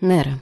Нера.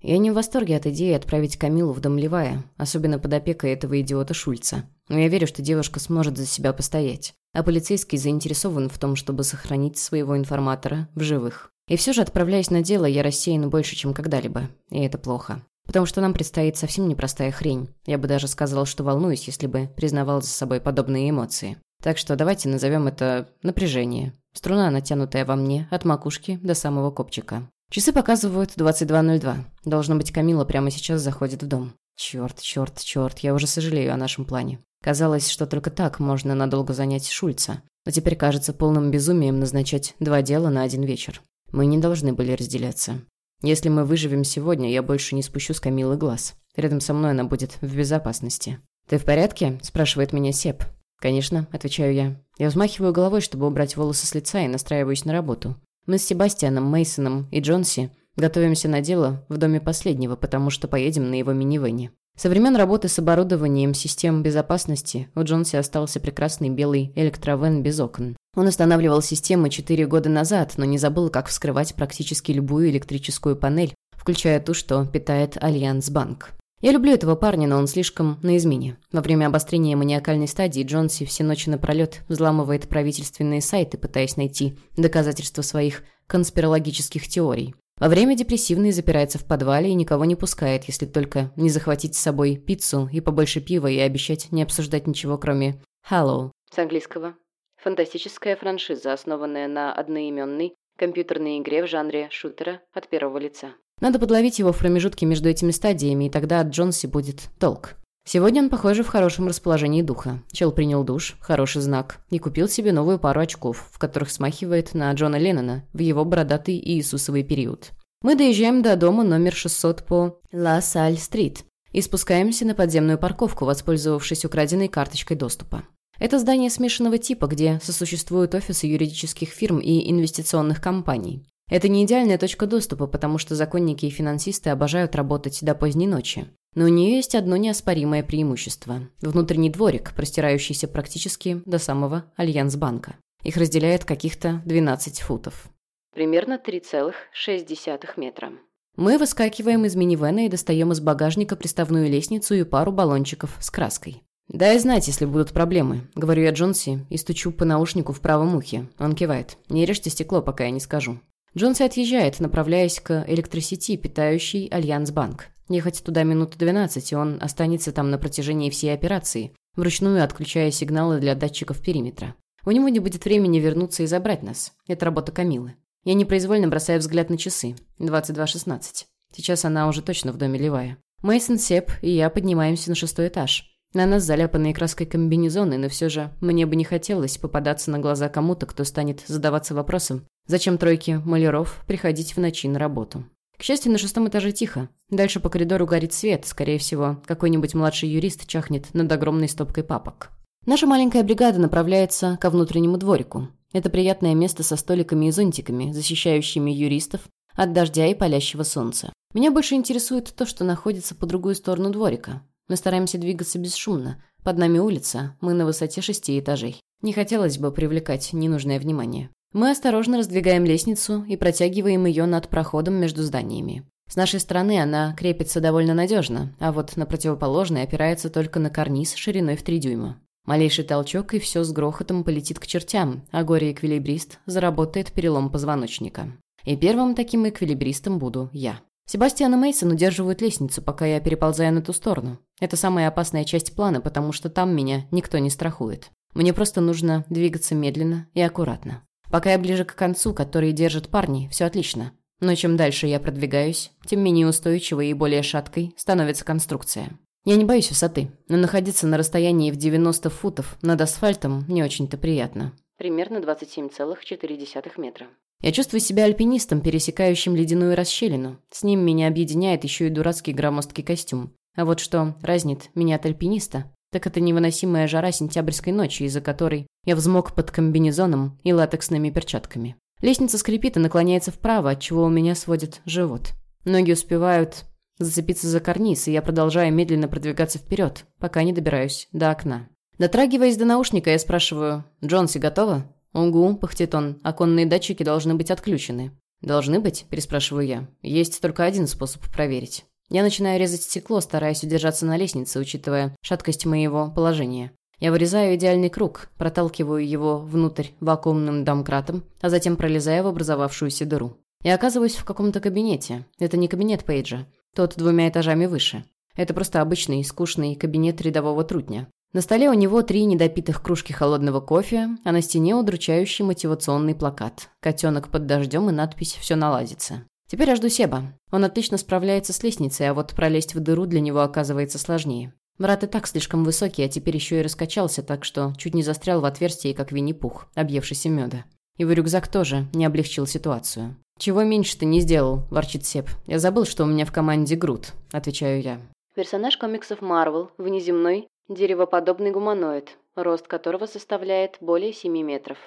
Я не в восторге от идеи отправить Камилу в дом Левая, особенно под опекой этого идиота Шульца. Но я верю, что девушка сможет за себя постоять. А полицейский заинтересован в том, чтобы сохранить своего информатора в живых. И все же, отправляясь на дело, я рассеян больше, чем когда-либо. И это плохо. Потому что нам предстоит совсем непростая хрень. Я бы даже сказал, что волнуюсь, если бы признавал за собой подобные эмоции. Так что давайте назовем это напряжение. Струна, натянутая во мне, от макушки до самого копчика. Часы показывают 22.02. Должно быть, Камила прямо сейчас заходит в дом. Черт, черт, черт, я уже сожалею о нашем плане. Казалось, что только так можно надолго занять Шульца. Но теперь кажется полным безумием назначать два дела на один вечер. Мы не должны были разделяться. Если мы выживем сегодня, я больше не спущу с Камилы глаз. Рядом со мной она будет в безопасности. «Ты в порядке?» – спрашивает меня Сеп. «Конечно», – отвечаю я. Я взмахиваю головой, чтобы убрать волосы с лица и настраиваюсь на работу. Мы с Себастьяном, Мейсоном и Джонси готовимся на дело в доме последнего, потому что поедем на его минивэне. Со времен работы с оборудованием систем безопасности у Джонси остался прекрасный белый электровен без окон. Он устанавливал системы 4 года назад, но не забыл, как вскрывать практически любую электрическую панель, включая ту, что питает Альянс Банк. Я люблю этого парня, но он слишком на измене. Во время обострения маниакальной стадии Джонси все ночи напролет взламывает правительственные сайты, пытаясь найти доказательства своих конспирологических теорий. Во время депрессивной запирается в подвале и никого не пускает, если только не захватить с собой пиццу и побольше пива и обещать не обсуждать ничего, кроме «Hello» с английского. Фантастическая франшиза, основанная на одноименной компьютерной игре в жанре шутера от первого лица. Надо подловить его в промежутке между этими стадиями, и тогда от Джонси будет толк. Сегодня он, похоже, в хорошем расположении духа. Чел принял душ, хороший знак, и купил себе новую пару очков, в которых смахивает на Джона Леннона в его бородатый Иисусовый период. Мы доезжаем до дома номер 600 по Ла Саль-стрит и спускаемся на подземную парковку, воспользовавшись украденной карточкой доступа. Это здание смешанного типа, где сосуществуют офисы юридических фирм и инвестиционных компаний. Это не идеальная точка доступа, потому что законники и финансисты обожают работать до поздней ночи. Но у нее есть одно неоспоримое преимущество – внутренний дворик, простирающийся практически до самого Альянсбанка. Их разделяет каких-то 12 футов. Примерно 3,6 метра. Мы выскакиваем из минивэна и достаем из багажника приставную лестницу и пару баллончиков с краской. «Дай знать, если будут проблемы», — говорю я Джонси и стучу по наушнику в правом ухе. Он кивает. «Не режьте стекло, пока я не скажу». Джонси отъезжает, направляясь к электросети, питающей Альянсбанк. Ехать туда минут 12, и он останется там на протяжении всей операции, вручную отключая сигналы для датчиков периметра. У него не будет времени вернуться и забрать нас. Это работа Камилы. Я непроизвольно бросаю взгляд на часы. 22.16. Сейчас она уже точно в доме Левая. Мейсон Сеп и я поднимаемся на шестой этаж. На нас заляпанные краской комбинезоны, но все же мне бы не хотелось попадаться на глаза кому-то, кто станет задаваться вопросом, зачем тройке маляров приходить в ночи на работу. К счастью, на шестом этаже тихо. Дальше по коридору горит свет. Скорее всего, какой-нибудь младший юрист чахнет над огромной стопкой папок. Наша маленькая бригада направляется ко внутреннему дворику. Это приятное место со столиками и зонтиками, защищающими юристов от дождя и палящего солнца. Меня больше интересует то, что находится по другую сторону дворика. Мы стараемся двигаться бесшумно. Под нами улица, мы на высоте шести этажей. Не хотелось бы привлекать ненужное внимание. Мы осторожно раздвигаем лестницу и протягиваем ее над проходом между зданиями. С нашей стороны она крепится довольно надежно, а вот на противоположной опирается только на карниз шириной в 3 дюйма. Малейший толчок, и все с грохотом полетит к чертям, а горе-эквилибрист заработает перелом позвоночника. И первым таким эквилибристом буду я. Себастьян и Мейсон удерживают лестницу, пока я переползаю на ту сторону. Это самая опасная часть плана, потому что там меня никто не страхует. Мне просто нужно двигаться медленно и аккуратно. Пока я ближе к концу, который держат парни, все отлично. Но чем дальше я продвигаюсь, тем менее устойчивой и более шаткой становится конструкция. Я не боюсь высоты, но находиться на расстоянии в 90 футов над асфальтом не очень-то приятно. Примерно 27,4 метра. Я чувствую себя альпинистом, пересекающим ледяную расщелину. С ним меня объединяет еще и дурацкий громоздкий костюм. А вот что разнит меня от альпиниста, так это невыносимая жара сентябрьской ночи, из-за которой я взмок под комбинезоном и латексными перчатками. Лестница скрипит и наклоняется вправо, отчего у меня сводит живот. Ноги успевают зацепиться за карниз, и я продолжаю медленно продвигаться вперед, пока не добираюсь до окна. Дотрагиваясь до наушника, я спрашиваю, «Джонси, готова?» «Угу», — пыхтит он, «оконные датчики должны быть отключены». «Должны быть?» – переспрашиваю я. «Есть только один способ проверить». Я начинаю резать стекло, стараясь удержаться на лестнице, учитывая шаткость моего положения. Я вырезаю идеальный круг, проталкиваю его внутрь вакуумным домкратом, а затем пролезаю в образовавшуюся дыру. Я оказываюсь в каком-то кабинете. Это не кабинет Пейджа. Тот двумя этажами выше. Это просто обычный, скучный кабинет рядового трутня. На столе у него три недопитых кружки холодного кофе, а на стене удручающий мотивационный плакат. Котенок под дождем и надпись «Все наладится». Теперь я жду Себа. Он отлично справляется с лестницей, а вот пролезть в дыру для него оказывается сложнее. Брат и так слишком высокий, а теперь еще и раскачался, так что чуть не застрял в отверстии, как Винни-Пух, объевшийся меда. Его рюкзак тоже не облегчил ситуацию. «Чего меньше ты не сделал?» – ворчит Сеп. «Я забыл, что у меня в команде Грут», – отвечаю я. Персонаж комиксов Марвел, внеземной, деревоподобный гуманоид, рост которого составляет более 7 метров.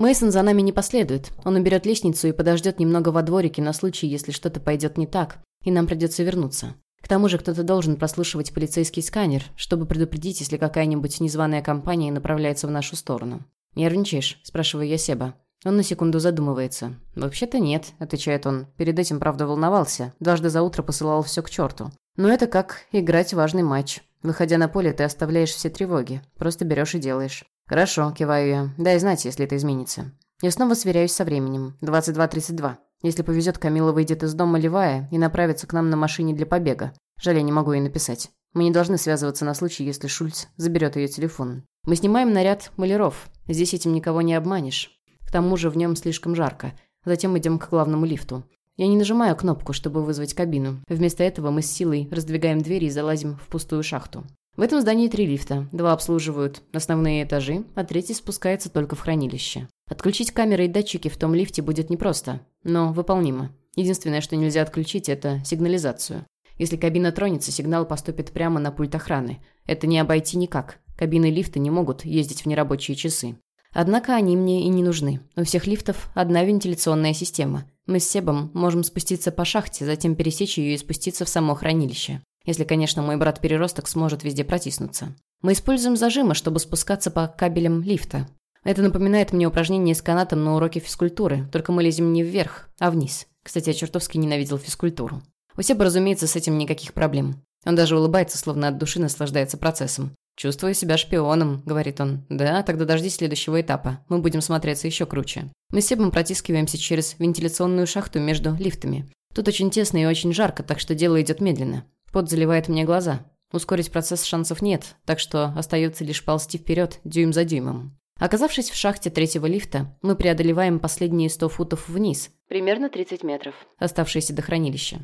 Мейсон за нами не последует. Он уберет лестницу и подождет немного во дворике на случай, если что-то пойдет не так, и нам придется вернуться. К тому же кто-то должен прослушивать полицейский сканер, чтобы предупредить, если какая-нибудь незваная компания направляется в нашу сторону. «Нервничаешь?» – спрашиваю я Себа. Он на секунду задумывается. «Вообще-то нет», – отвечает он. «Перед этим, правда, волновался. Дважды за утро посылал все к черту. Но это как играть важный матч. Выходя на поле, ты оставляешь все тревоги. Просто берешь и делаешь». «Хорошо», – киваю я. «Дай знать, если это изменится». Я снова сверяюсь со временем. 22.32. Если повезет, Камила выйдет из дома ливая и направится к нам на машине для побега. Жаль, я не могу ей написать. Мы не должны связываться на случай, если Шульц заберет ее телефон. Мы снимаем наряд маляров. Здесь этим никого не обманешь. К тому же в нем слишком жарко. Затем идем к главному лифту. Я не нажимаю кнопку, чтобы вызвать кабину. Вместо этого мы с силой раздвигаем двери и залазим в пустую шахту. В этом здании три лифта. Два обслуживают основные этажи, а третий спускается только в хранилище. Отключить камеры и датчики в том лифте будет непросто, но выполнимо. Единственное, что нельзя отключить, это сигнализацию. Если кабина тронется, сигнал поступит прямо на пульт охраны. Это не обойти никак. Кабины лифта не могут ездить в нерабочие часы. Однако они мне и не нужны. У всех лифтов одна вентиляционная система. Мы с Себом можем спуститься по шахте, затем пересечь ее и спуститься в само хранилище. Если, конечно, мой брат-переросток сможет везде протиснуться. Мы используем зажимы, чтобы спускаться по кабелям лифта. Это напоминает мне упражнение с канатом на уроке физкультуры, только мы лезем не вверх, а вниз. Кстати, я чертовски ненавидел физкультуру. У Себа, разумеется, с этим никаких проблем. Он даже улыбается, словно от души наслаждается процессом. «Чувствую себя шпионом», — говорит он. «Да, тогда дождись следующего этапа. Мы будем смотреться еще круче». Мы с Себом протискиваемся через вентиляционную шахту между лифтами. Тут очень тесно и очень жарко, так что дело идет медленно. Пот заливает мне глаза. Ускорить процесс шансов нет, так что остается лишь ползти вперед, дюйм за дюймом. Оказавшись в шахте третьего лифта, мы преодолеваем последние 100 футов вниз, примерно 30 метров, оставшиеся до хранилища.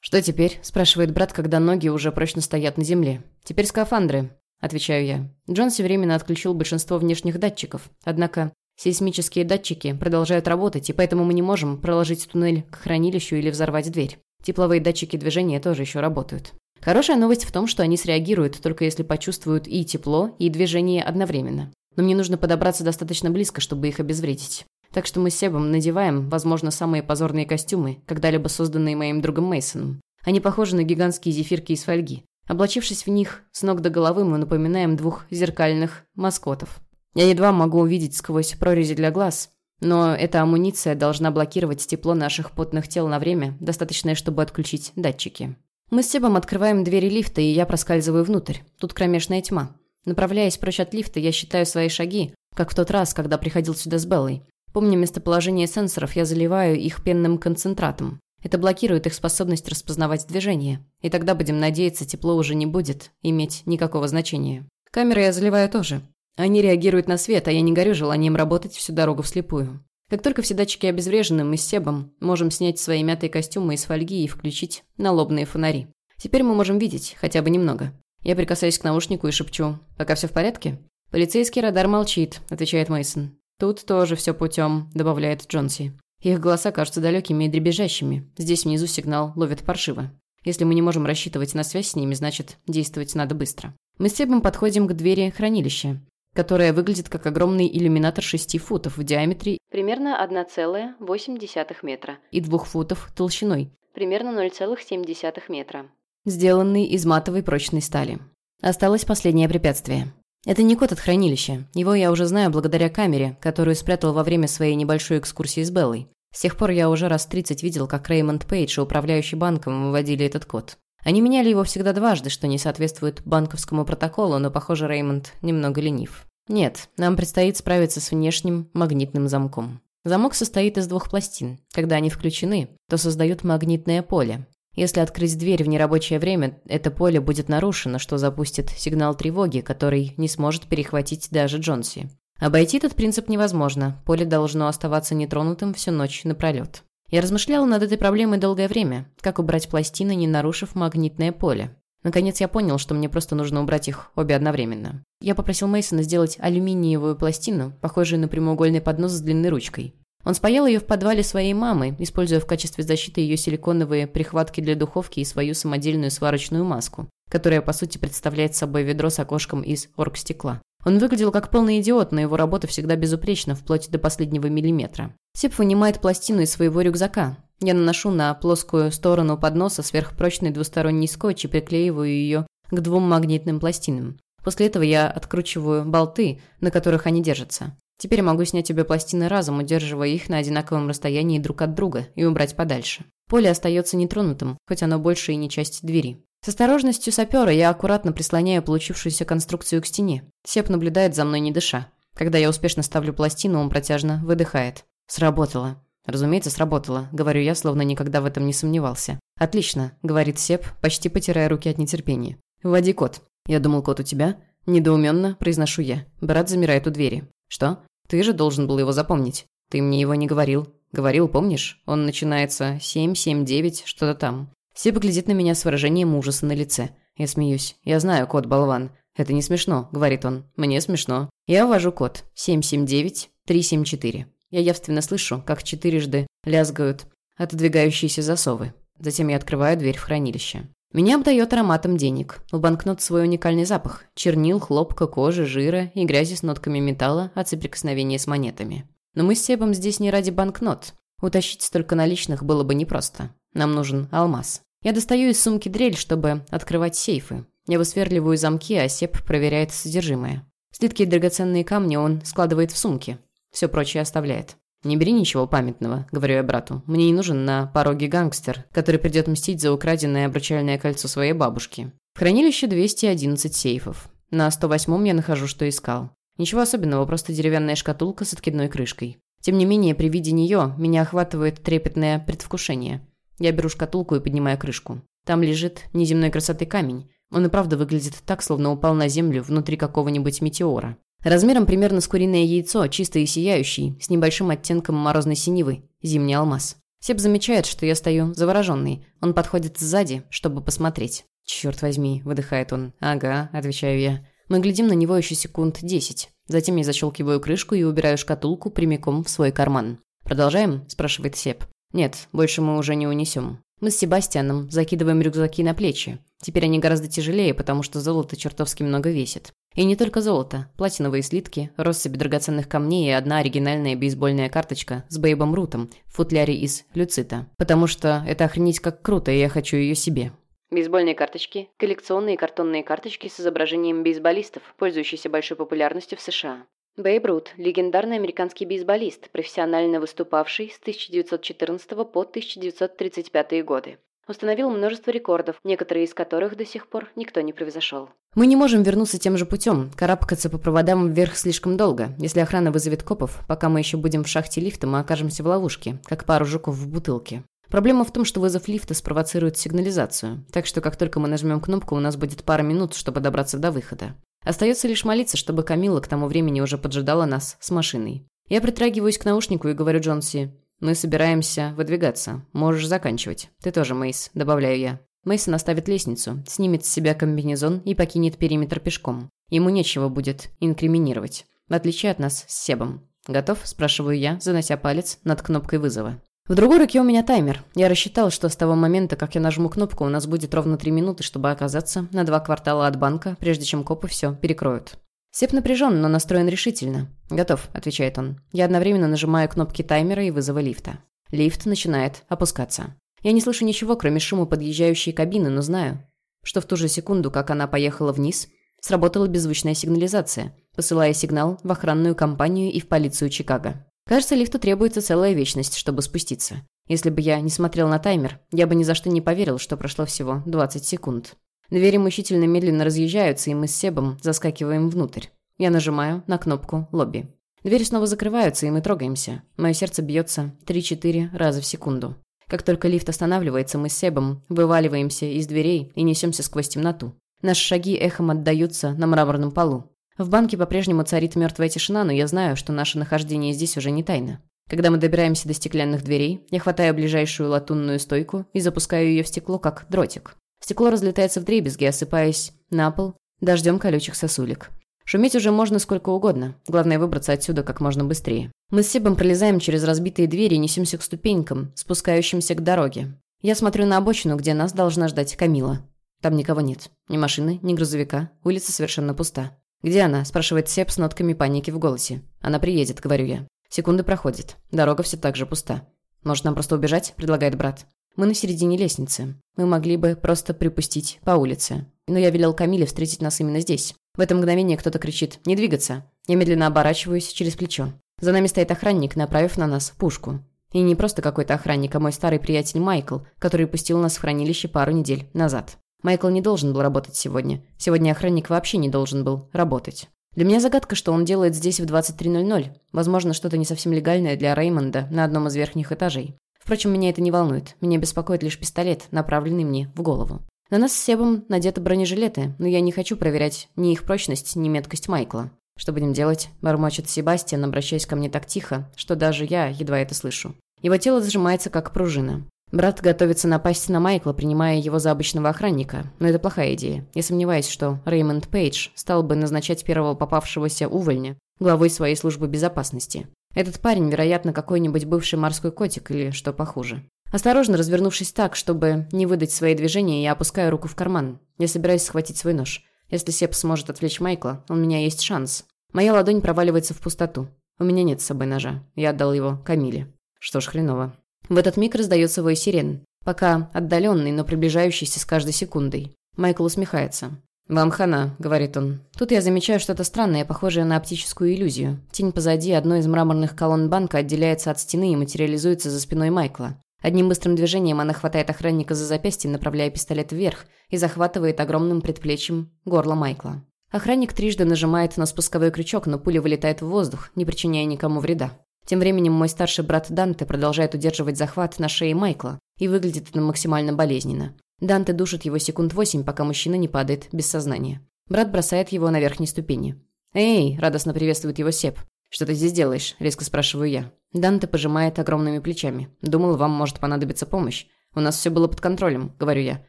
«Что теперь?» – спрашивает брат, когда ноги уже прочно стоят на земле. «Теперь скафандры отвечаю я. Джонси временно отключил большинство внешних датчиков. Однако сейсмические датчики продолжают работать, и поэтому мы не можем проложить туннель к хранилищу или взорвать дверь. Тепловые датчики движения тоже еще работают. Хорошая новость в том, что они среагируют, только если почувствуют и тепло, и движение одновременно. Но мне нужно подобраться достаточно близко, чтобы их обезвредить. Так что мы с Себом надеваем, возможно, самые позорные костюмы, когда-либо созданные моим другом Мейсоном. Они похожи на гигантские зефирки из фольги. Облачившись в них, с ног до головы мы напоминаем двух зеркальных маскотов. Я едва могу увидеть сквозь прорези для глаз, но эта амуниция должна блокировать тепло наших потных тел на время, достаточное, чтобы отключить датчики. Мы с Себом открываем двери лифта, и я проскальзываю внутрь. Тут кромешная тьма. Направляясь прочь от лифта, я считаю свои шаги, как в тот раз, когда приходил сюда с Беллой. Помня местоположение сенсоров, я заливаю их пенным концентратом. Это блокирует их способность распознавать движение. И тогда, будем надеяться, тепло уже не будет иметь никакого значения. Камеры я заливаю тоже. Они реагируют на свет, а я не горю желанием работать всю дорогу вслепую. Как только все датчики обезврежены, мы с Себом можем снять свои мятые костюмы из фольги и включить налобные фонари. Теперь мы можем видеть, хотя бы немного. Я прикасаюсь к наушнику и шепчу «Пока все в порядке?» «Полицейский радар молчит», — отвечает Мейсон. «Тут тоже все путем», — добавляет Джонси. Их голоса кажутся далекими и дребезжащими. Здесь внизу сигнал ловит паршиво. Если мы не можем рассчитывать на связь с ними, значит, действовать надо быстро. Мы с Себом подходим к двери хранилища, которая выглядит как огромный иллюминатор 6 футов в диаметре примерно 1,8 метра и 2 футов толщиной примерно 0,7 метра, сделанный из матовой прочной стали. Осталось последнее препятствие. Это не код от хранилища. Его я уже знаю благодаря камере, которую спрятал во время своей небольшой экскурсии с Беллой. С тех пор я уже раз 30 видел, как Реймонд Пейдж и управляющий банком выводили этот код. Они меняли его всегда дважды, что не соответствует банковскому протоколу, но, похоже, Реймонд немного ленив. Нет, нам предстоит справиться с внешним магнитным замком. Замок состоит из двух пластин. Когда они включены, то создают магнитное поле. Если открыть дверь в нерабочее время, это поле будет нарушено, что запустит сигнал тревоги, который не сможет перехватить даже Джонси. Обойти этот принцип невозможно, поле должно оставаться нетронутым всю ночь напролет. Я размышляла над этой проблемой долгое время, как убрать пластины, не нарушив магнитное поле. Наконец я понял, что мне просто нужно убрать их обе одновременно. Я попросил Мейсона сделать алюминиевую пластину, похожую на прямоугольный поднос с длинной ручкой. Он спаял ее в подвале своей мамы, используя в качестве защиты ее силиконовые прихватки для духовки и свою самодельную сварочную маску, которая по сути представляет собой ведро с окошком из оргстекла. Он выглядел как полный идиот, но его работа всегда безупречна, вплоть до последнего миллиметра. Сеп вынимает пластину из своего рюкзака. Я наношу на плоскую сторону подноса сверхпрочный двусторонний скотч и приклеиваю ее к двум магнитным пластинам. После этого я откручиваю болты, на которых они держатся. Теперь могу снять обе пластины разом, удерживая их на одинаковом расстоянии друг от друга и убрать подальше. Поле остается нетронутым, хоть оно больше и не часть двери. С осторожностью сапера я аккуратно прислоняю получившуюся конструкцию к стене. Сеп наблюдает за мной не дыша. Когда я успешно ставлю пластину, он протяжно выдыхает. «Сработало». «Разумеется, сработало», — говорю я, словно никогда в этом не сомневался. «Отлично», — говорит Сеп, почти потирая руки от нетерпения. «Вводи код». «Я думал, код у тебя?» Недоуменно произношу я. Брат замирает у двери. «Что? Ты же должен был его запомнить. Ты мне его не говорил». «Говорил, помнишь? Он начинается 779, что-то там. Себа глядит на меня с выражением ужаса на лице. Я смеюсь. «Я знаю код, болван». «Это не смешно», — говорит он. «Мне смешно». Я ввожу код. 779-374. Я явственно слышу, как четырежды лязгают отодвигающиеся засовы. Затем я открываю дверь в хранилище. Меня обдает ароматом денег. У банкнот свой уникальный запах. Чернил, хлопка, кожи, жира и грязи с нотками металла от соприкосновения с монетами. Но мы с Себом здесь не ради банкнот. Утащить столько наличных было бы непросто. Нам нужен алмаз. Я достаю из сумки дрель, чтобы открывать сейфы. Я высверливаю замки, а Сеп проверяет содержимое. Слитки и драгоценные камни он складывает в сумки. Все прочее оставляет. «Не бери ничего памятного», — говорю я брату. «Мне не нужен на пороге гангстер, который придет мстить за украденное обручальное кольцо своей бабушки». В хранилище 211 сейфов. На 108-м я нахожу, что искал. Ничего особенного, просто деревянная шкатулка с откидной крышкой. Тем не менее, при виде нее меня охватывает трепетное предвкушение. Я беру шкатулку и поднимаю крышку. Там лежит неземной красоты камень. Он и правда выглядит так, словно упал на землю внутри какого-нибудь метеора. Размером примерно с куриное яйцо, чистый и сияющий, с небольшим оттенком морозной синевы, зимний алмаз. Сеп замечает, что я стою завороженный. Он подходит сзади, чтобы посмотреть. «Черт возьми», — выдыхает он. «Ага», — отвечаю я. Мы глядим на него еще секунд десять. Затем я защелкиваю крышку и убираю шкатулку прямиком в свой карман. «Продолжаем?» – спрашивает Сеп. «Нет, больше мы уже не унесем. Мы с Себастьяном закидываем рюкзаки на плечи. Теперь они гораздо тяжелее, потому что золото чертовски много весит. И не только золото. Платиновые слитки, россыпь драгоценных камней и одна оригинальная бейсбольная карточка с Бейбом Рутом в футляре из люцита. Потому что это охренеть как круто, и я хочу ее себе. Бейсбольные карточки – коллекционные картонные карточки с изображением бейсболистов, пользующиеся большой популярностью в США. Бейб Рут – легендарный американский бейсболист, профессионально выступавший с 1914 по 1935 годы. Установил множество рекордов, некоторые из которых до сих пор никто не превзошел. Мы не можем вернуться тем же путем, карабкаться по проводам вверх слишком долго. Если охрана вызовет копов, пока мы еще будем в шахте лифта, мы окажемся в ловушке, как пару жуков в бутылке. Проблема в том, что вызов лифта спровоцирует сигнализацию, так что как только мы нажмем кнопку, у нас будет пара минут, чтобы добраться до выхода. Остается лишь молиться, чтобы Камила к тому времени уже поджидала нас с машиной. Я притрагиваюсь к наушнику и говорю Джонси, «Мы собираемся выдвигаться. Можешь заканчивать. Ты тоже, Мейс», — добавляю я. Мейсон оставит лестницу, снимет с себя комбинезон и покинет периметр пешком. Ему нечего будет инкриминировать, в отличие от нас с Себом. «Готов?» – спрашиваю я, занося палец над кнопкой вызова. В другой руке у меня таймер. Я рассчитал, что с того момента, как я нажму кнопку, у нас будет ровно три минуты, чтобы оказаться на два квартала от банка, прежде чем копы все перекроют. Сеп напряжен, но настроен решительно. «Готов», — отвечает он. Я одновременно нажимаю кнопки таймера и вызова лифта. Лифт начинает опускаться. Я не слышу ничего, кроме шума подъезжающей кабины, но знаю, что в ту же секунду, как она поехала вниз, сработала беззвучная сигнализация, посылая сигнал в охранную компанию и в полицию Чикаго. Кажется, лифту требуется целая вечность, чтобы спуститься. Если бы я не смотрел на таймер, я бы ни за что не поверил, что прошло всего 20 секунд. Двери мучительно медленно разъезжаются, и мы с Себом заскакиваем внутрь. Я нажимаю на кнопку «Лобби». Двери снова закрываются, и мы трогаемся. Мое сердце бьется 3-4 раза в секунду. Как только лифт останавливается, мы с Себом вываливаемся из дверей и несемся сквозь темноту. Наши шаги эхом отдаются на мраморном полу. В банке по-прежнему царит мертвая тишина, но я знаю, что наше нахождение здесь уже не тайна. Когда мы добираемся до стеклянных дверей, я хватаю ближайшую латунную стойку и запускаю ее в стекло, как дротик. Стекло разлетается в дребезги, осыпаясь на пол дождем колючих сосулек. Шуметь уже можно сколько угодно. Главное выбраться отсюда как можно быстрее. Мы с Себом пролезаем через разбитые двери и несемся к ступенькам, спускающимся к дороге. Я смотрю на обочину, где нас должна ждать Камила. Там никого нет. Ни машины, ни грузовика. Улица совершенно пуста. «Где она?» – спрашивает Себ с нотками паники в голосе. «Она приедет», – говорю я. Секунды проходят. Дорога все так же пуста. «Может, нам просто убежать?» – предлагает брат. Мы на середине лестницы. Мы могли бы просто припустить по улице. Но я велел Камиле встретить нас именно здесь. В это мгновение кто-то кричит «Не двигаться!». Я медленно оборачиваюсь через плечо. За нами стоит охранник, направив на нас пушку. И не просто какой-то охранник, а мой старый приятель Майкл, который пустил нас в хранилище пару недель назад. Майкл не должен был работать сегодня. Сегодня охранник вообще не должен был работать. Для меня загадка, что он делает здесь в 23.00. Возможно, что-то не совсем легальное для Реймонда на одном из верхних этажей. Впрочем, меня это не волнует. Меня беспокоит лишь пистолет, направленный мне в голову. На нас с Себом надеты бронежилеты, но я не хочу проверять ни их прочность, ни меткость Майкла. «Что будем делать?» – бормочет Себастьян, обращаясь ко мне так тихо, что даже я едва это слышу. Его тело сжимается, как пружина. Брат готовится напасть на Майкла, принимая его за обычного охранника. Но это плохая идея. Я сомневаюсь, что Реймонд Пейдж стал бы назначать первого попавшегося увольня главой своей службы безопасности. Этот парень, вероятно, какой-нибудь бывший морской котик или что похуже. Осторожно развернувшись так, чтобы не выдать свои движения, я опускаю руку в карман. Я собираюсь схватить свой нож. Если Сеп сможет отвлечь Майкла, у меня есть шанс. Моя ладонь проваливается в пустоту. У меня нет с собой ножа. Я отдал его Камиле. Что ж, хреново. В этот миг раздается вой сирен. Пока отдаленный, но приближающийся с каждой секундой. Майкл усмехается. «Вам хана», — говорит он. Тут я замечаю что-то странное, похожее на оптическую иллюзию. Тень позади одной из мраморных колонн банка отделяется от стены и материализуется за спиной Майкла. Одним быстрым движением она хватает охранника за запястье, направляя пистолет вверх, и захватывает огромным предплечьем горло Майкла. Охранник трижды нажимает на спусковой крючок, но пуля вылетает в воздух, не причиняя никому вреда. Тем временем мой старший брат Данте продолжает удерживать захват на шее Майкла, и выглядит это максимально болезненно. Данте душит его секунд восемь, пока мужчина не падает без сознания. Брат бросает его на верхней ступени. «Эй!» – радостно приветствует его Сеп. «Что ты здесь делаешь?» – резко спрашиваю я. Данте пожимает огромными плечами. «Думал, вам может понадобиться помощь. У нас все было под контролем», – говорю я.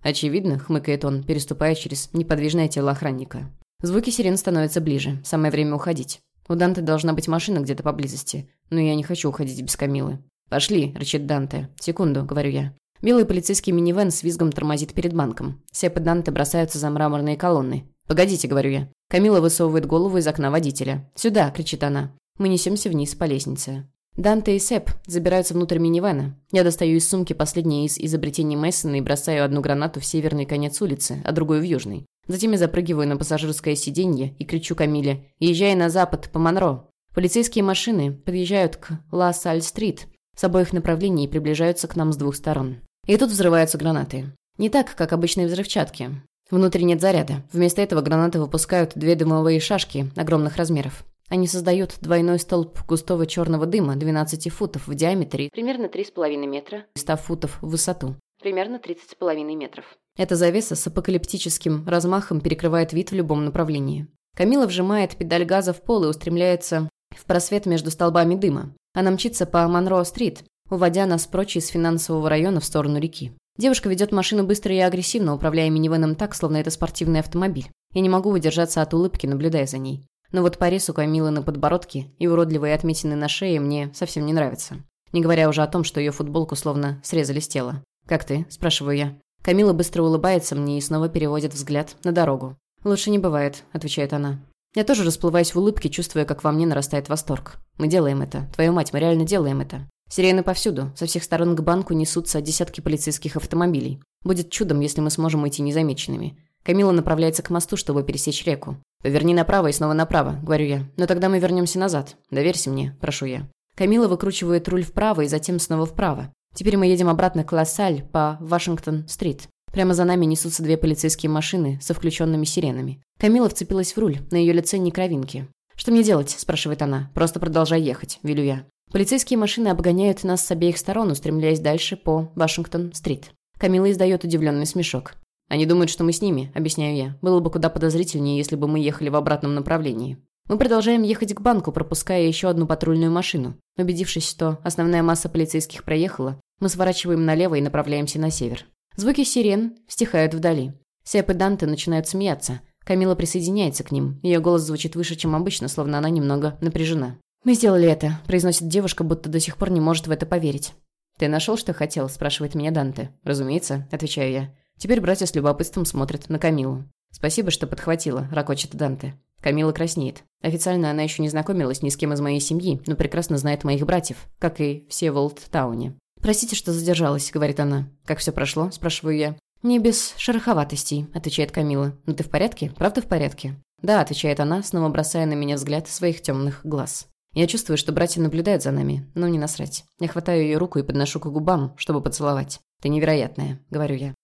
«Очевидно», – хмыкает он, переступая через неподвижное тело охранника. Звуки сирен становятся ближе. Самое время уходить. У Данте должна быть машина где-то поблизости. Но я не хочу уходить без Камилы. «Пошли», – рычит Данте. «Секунду», – говорю я. Белый полицейский минивэн с визгом тормозит перед банком. Сеп и Данте бросаются за мраморные колонны. «Погодите», – говорю я. Камила высовывает голову из окна водителя. «Сюда!» – кричит она. Мы несемся вниз по лестнице. Данте и Сеп забираются внутрь минивэна. Я достаю из сумки последнее из изобретений Мейсона и бросаю одну гранату в северный конец улицы, а другую в южный. Затем я запрыгиваю на пассажирское сиденье и кричу Камиле «Езжай на запад, по Монро!». Полицейские машины подъезжают к Ла-Саль-стрит с обоих направлений и приближаются к нам с двух сторон. И тут взрываются гранаты. Не так, как обычные взрывчатки. Внутри нет заряда. Вместо этого гранаты выпускают две дымовые шашки огромных размеров. Они создают двойной столб густого черного дыма 12 футов в диаметре, примерно 3,5 метра, 100 футов в высоту, примерно 30,5 метров. Эта завеса с апокалиптическим размахом перекрывает вид в любом направлении. Камила вжимает педаль газа в пол и устремляется в просвет между столбами дыма. Она мчится по Монро-стрит, уводя нас прочь из финансового района в сторону реки. Девушка ведет машину быстро и агрессивно, управляя минивеном так, словно это спортивный автомобиль. Я не могу удержаться от улыбки, наблюдая за ней. Но вот порез у Камилы на подбородке и уродливые отметины на шее мне совсем не нравятся. Не говоря уже о том, что ее футболку словно срезали с тела. «Как ты?» – спрашиваю я. Камила быстро улыбается мне и снова переводит взгляд на дорогу. «Лучше не бывает», – отвечает она. Я тоже расплываюсь в улыбке, чувствуя, как во мне нарастает восторг. Мы делаем это. Твою мать, мы реально делаем это. Сирены повсюду. Со всех сторон к банку несутся десятки полицейских автомобилей. Будет чудом, если мы сможем идти незамеченными. Камила направляется к мосту, чтобы пересечь реку. «Поверни направо и снова направо», — говорю я. «Но тогда мы вернемся назад. Доверься мне, прошу я». Камила выкручивает руль вправо и затем снова вправо. Теперь мы едем обратно к Лассаль по Вашингтон-стрит. Прямо за нами несутся две полицейские машины со включенными сиренами. Камила вцепилась в руль, на ее лице ни кровинки. «Что мне делать?» – спрашивает она. «Просто продолжай ехать», – велю я. Полицейские машины обгоняют нас с обеих сторон, устремляясь дальше по Вашингтон-стрит. Камила издает удивленный смешок. «Они думают, что мы с ними», – объясняю я. «Было бы куда подозрительнее, если бы мы ехали в обратном направлении». Мы продолжаем ехать к банку, пропуская еще одну патрульную машину. Убедившись, что основная масса полицейских проехала, мы сворачиваем налево и направляемся на север. Звуки сирен стихают вдали. Сеп и Данте начинают смеяться. Камила присоединяется к ним. Ее голос звучит выше, чем обычно, словно она немного напряжена. «Мы сделали это», – произносит девушка, будто до сих пор не может в это поверить. «Ты нашел, что хотел?» – спрашивает меня Данте. «Разумеется», – отвечаю я. Теперь братья с любопытством смотрят на Камилу. «Спасибо, что подхватила», – ракочет Данте. Камила краснеет. Официально она еще не знакомилась ни с кем из моей семьи, но прекрасно знает моих братьев, как и все в Олдтауне. «Простите, что задержалась», — говорит она. «Как все прошло?» — спрашиваю я. «Не без шероховатостей», — отвечает Камила. «Ну ты в порядке? Правда в порядке?» «Да», — отвечает она, снова бросая на меня взгляд своих темных глаз. Я чувствую, что братья наблюдают за нами, но не насрать. Я хватаю ее руку и подношу к губам, чтобы поцеловать. «Ты невероятная», — говорю я.